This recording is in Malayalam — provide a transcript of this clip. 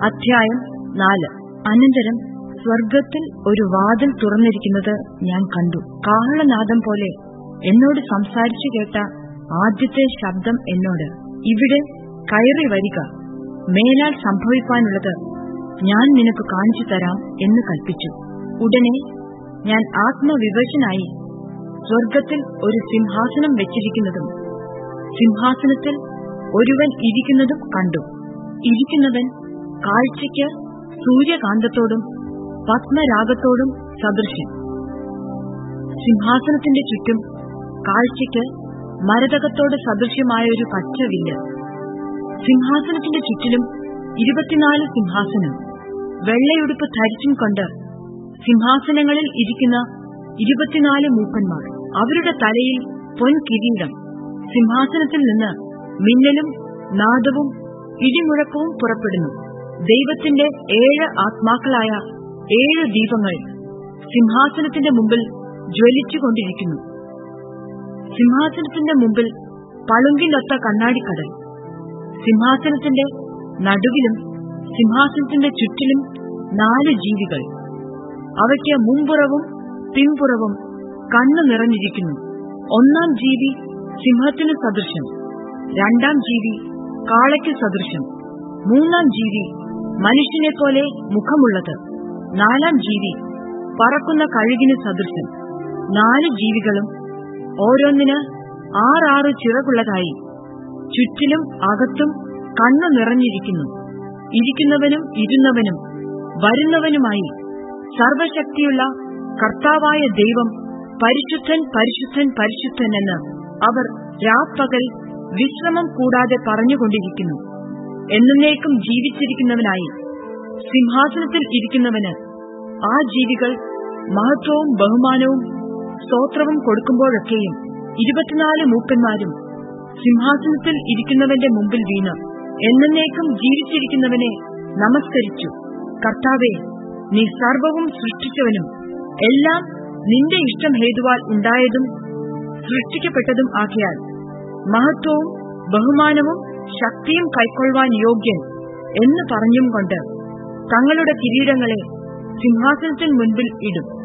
അധ്യായം നാല്. അനന്തരം സ്വർഗത്തിൽ ഒരു വാതിൽ തുറന്നിരിക്കുന്നത് ഞാൻ കണ്ടു. കാഹളനാദം പോലെ എന്നോട് സംസാരിച്ചു കേട്ട ആദ്യത്തെ ശബ്ദം എന്നോട് ഇവിടെ കയറി വരിക. മേലാൽ സംഭവിക്കാനുള്ളത് ഞാൻ നിനക്ക് കാണിച്ചു തരാം എന്ന് കൽപ്പിച്ചു. ഉടനെ ഞാൻ ആത്മവിവശനായി സ്വർഗത്തിൽ ഒരു സിംഹാസനം വെച്ചിരിക്കുന്നതും സിംഹാസനത്തിൽ ഒരുവൻ ഇരിക്കുന്നതും കണ്ടു. ഇരിക്കുന്നവൻ കാഴ്ചയ്ക്ക് സൂര്യകാന്തത്തോടും പത്മരാഗത്തോടും സദൃശ്യം സിംഹാസനത്തിന്റെ ചുറ്റും കാഴ്ചയ്ക്ക് മരതകത്തോട് സദൃശ്യമായ ഒരു പച്ചവില്ല്. സിംഹാസനത്തിന്റെ ചുറ്റിലും ഇരുപത്തിനാല് സിംഹാസനം. വെള്ളയുടുപ്പ് ധരിച്ചും കൊണ്ട് സിംഹാസനങ്ങളിൽ ഇരിക്കുന്ന ഇരുപത്തിനാല് മൂപ്പന്മാർ. അവരുടെ തലയിൽ പൊൻകിരീടം. സിംഹാസനത്തിൽ നിന്ന് മിന്നലും നാദവും ഇടിമുഴക്കവും പുറപ്പെടുന്നു. ദൈവത്തിന്റെ ഏഴ് ആത്മാക്കളായ ഏഴ് ദീപങ്ങൾ സിംഹാസനത്തിന്റെ മുമ്പിൽ ജ്വലിച്ചുകൊണ്ടിരിക്കുന്നു. സിംഹാസനത്തിന്റെ മുമ്പിൽ പളുങ്കിലൊത്ത കണ്ണാടിക്കടൽ. സിംഹാസനത്തിന്റെ നടുവിലും സിംഹാസനത്തിന്റെ ചുറ്റിലും നാല് ജീവികൾ. അവയ്ക്ക് മുമ്പുറവും പിൻപുറവും കണ്ണു നിറഞ്ഞിരിക്കുന്നു. ഒന്നാം ജീവി സിംഹത്തിന് സദൃശം. രണ്ടാം ജീവി കാളയ്ക്ക് സദൃശം. മൂന്നാം ജീവി മനുഷ്യനെ പോലെ മുഖമുള്ളത്. നാലാം ജീവി. പറക്കുന്ന കഴുകിന് സദൃശം നാല് ജീവികളും ഓരോന്നിന് ആറാറ് ചിറകുള്ളതായി. ചുറ്റിലും അകത്തും കണ്ണു നിറഞ്ഞിരിക്കുന്നു. ഇരിക്കുന്നവനും ഇരുന്നവനും വരുന്നവനുമായി സർവശക്തിയുള്ള കർത്താവായ ദൈവം പരിശുദ്ധൻ പരിശുദ്ധൻ പരിശുദ്ധൻ എന്ന് അവർ രാപ്പകൽ വിശ്രമം കൂടാതെ പറഞ്ഞുകൊണ്ടിരിക്കുന്നു. എന്നേക്കും ജീവിച്ചിരിക്കുന്നവനായി സിംഹാസനത്തിൽ ഇരിക്കുന്നവന് ആ ജീവികൾ മഹത്വവും ബഹുമാനവും സ്തോത്രവും കൊടുക്കുമ്പോഴൊക്കെയും ഇരുപത്തിനാല് മൂപ്പന്മാരും സിംഹാസനത്തിൽ ഇരിക്കുന്നവന്റെ മുമ്പിൽ വീണ് എന്നേക്കും ജീവിച്ചിരിക്കുന്നവനെ നമസ്കരിച്ചു. കർത്താവെ നീ സർവവും സൃഷ്ടിച്ചവനും എല്ലാം നിന്റെ ഇഷ്ടം ഹേതുവാൽ ഉണ്ടായതും സൃഷ്ടിക്കപ്പെട്ടതും ആകയാൽ മഹത്വവും ബഹുമാനവും ശക്തിയും കൈക്കൊള്ളുവാൻ യോഗ്യൻ എന്ന് പറഞ്ഞും കൊണ്ട് തങ്ങളുടെ കിരീടങ്ങളെ സിംഹാസനത്തിന് മുൻപിൽ ഇടും.